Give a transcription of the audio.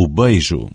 o beijo.